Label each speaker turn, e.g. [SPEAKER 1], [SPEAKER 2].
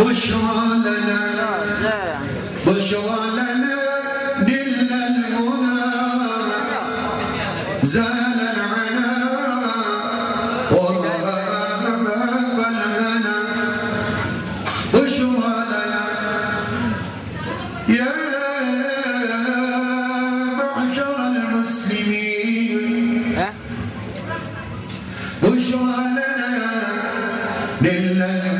[SPEAKER 1] بشرى لنا بشرى لنا دل المنى زال العنا وراء فالهنا. بشرى لنا يا معشر المسلمين. بشرى لنا دل المنى.